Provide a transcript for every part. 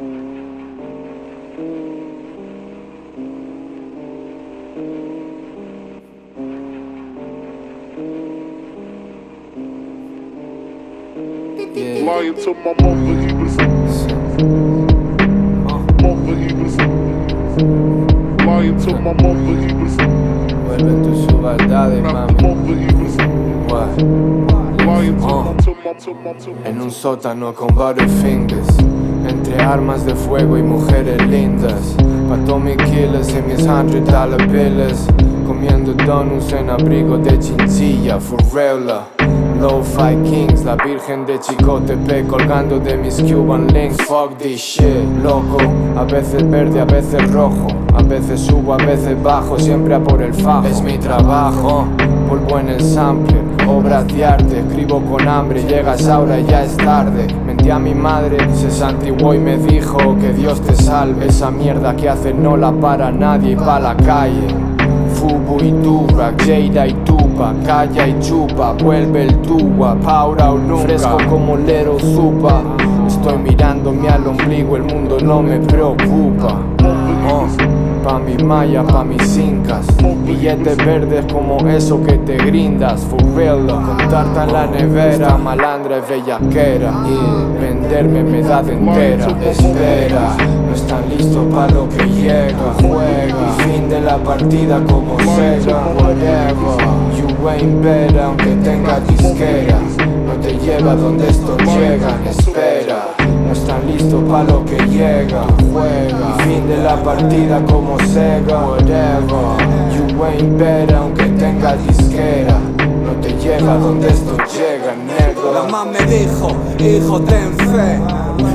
Lying to my mother, he was. Mother, he was. Lying to my mother, he was. Vuelve tus subaldades, mami. Mother, he was. What? Lying to Uh. my, to my, to my, to my. En un sótano con fingers Entre armas de fuego y mujeres lindas. Pa' Tommy Killers y mis hundred dollar bills Comiendo donuts en abrigo de chinchilla For real Low-fi kings, la virgen de Chicotepec Colgando de mis Cuban links. Fuck this shit, loco. A veces verde, a veces rojo. A veces subo, a veces bajo Siempre a por el fajo. Es mi trabajo Polvo en el sampler, obras de arte Escribo con hambre, llegas ahora y ya es tarde a mi madre, se santiguó y me dijo Que Dios te salve Esa mierda que hace no la para nadie y pa' la calle Fubu y Dura, Jada y Tupa, calla y chupa, vuelve el tuba, paura o nunca, fresco como lero supa. Estoy mirándome al ombligo, el mundo no me preocupa. Pa' maya, pa' mis incas, billetes verdes como eso que te grindas, for con tarta en la nevera, malandra y bellaquera, y venderme me da de entera, espera. No están listos para lo que llega, juega. Fin de la partida como Sega, whatever. You ain't better aunque tenga disquera. No te lleva donde estos llegan, espera. No están listos para lo que llega, juega. Fin de la partida como Sega, whatever. You ain't better aunque tenga disquera. No te lleva donde estos llegan, negro. La mamá me dijo, hijo ten fe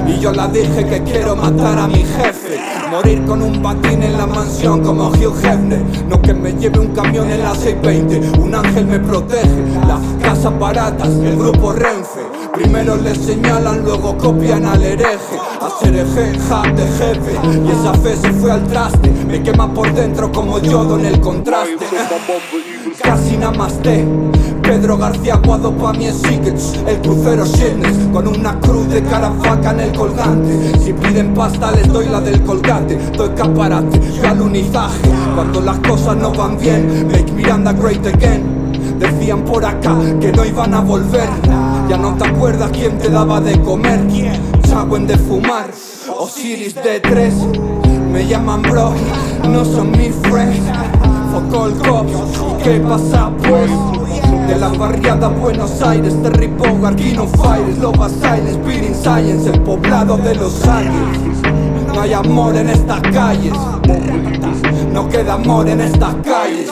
Y yo la dije que quiero matar a mi jefe Morir con un batín en la mansión como Hugh Hefner No que me lleve un camión en la 620 Un ángel me protege Las casas baratas, el grupo Renfe Primero le señalan, luego copian al hereje. Hacer eje, ja de jefe. Y esa fe se fue al traste. Me quema por dentro como yodo en el contraste. Casi namaste. Pedro García Guado pa' mi Secrets El crucero Shitness Con una cruz de carafaca en el colgante. Si piden pasta les doy la del colgate Doy caparate, yo alunizaje Cuando las cosas no van bien Make Miranda great again Decían por acá que no iban a volver. Ya no te acuerdas quién te daba de comer. Chagüen de fumar. Osiris de tres. Me llaman bro, no son mis friends. Fuck all cops, ¿y qué pasa pues? De la barriada Buenos Aires, Terry Bogard, King of Fires, Loba Silence, Speeding Science, el poblado de los años No hay amor en estas calles. No queda amor en estas calles